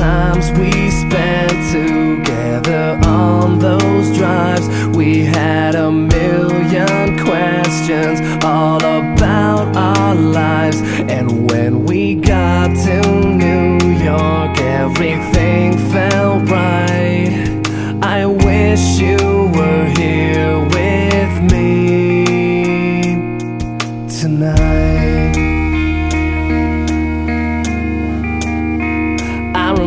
times we spent together on those drives. We had a million questions all about our lives. And when we got to New York, everything felt right. I wish you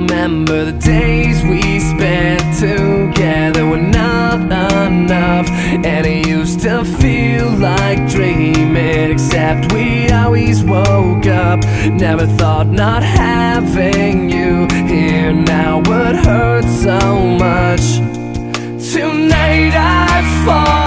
remember the days we spent together were not enough, and it used to feel like dreaming. Except we always woke up. Never thought not having you here now would hurt so much. Tonight I've fallen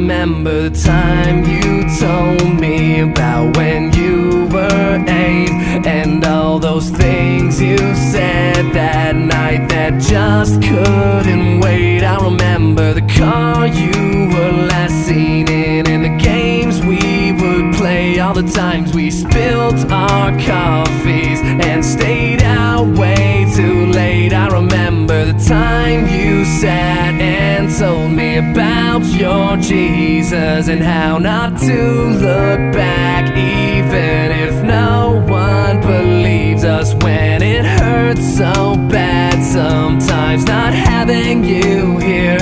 remember the time you told me about when you were eight and all those things you said that night that just couldn't wait. I remember the car you were last seen in and the games we would play, all the times we spilled our coffees and stayed out way too late. I remember the time you me about your Jesus and how not to look back, even if no one believes us when it hurts so bad. Sometimes not having you here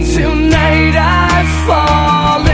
Tonight I fall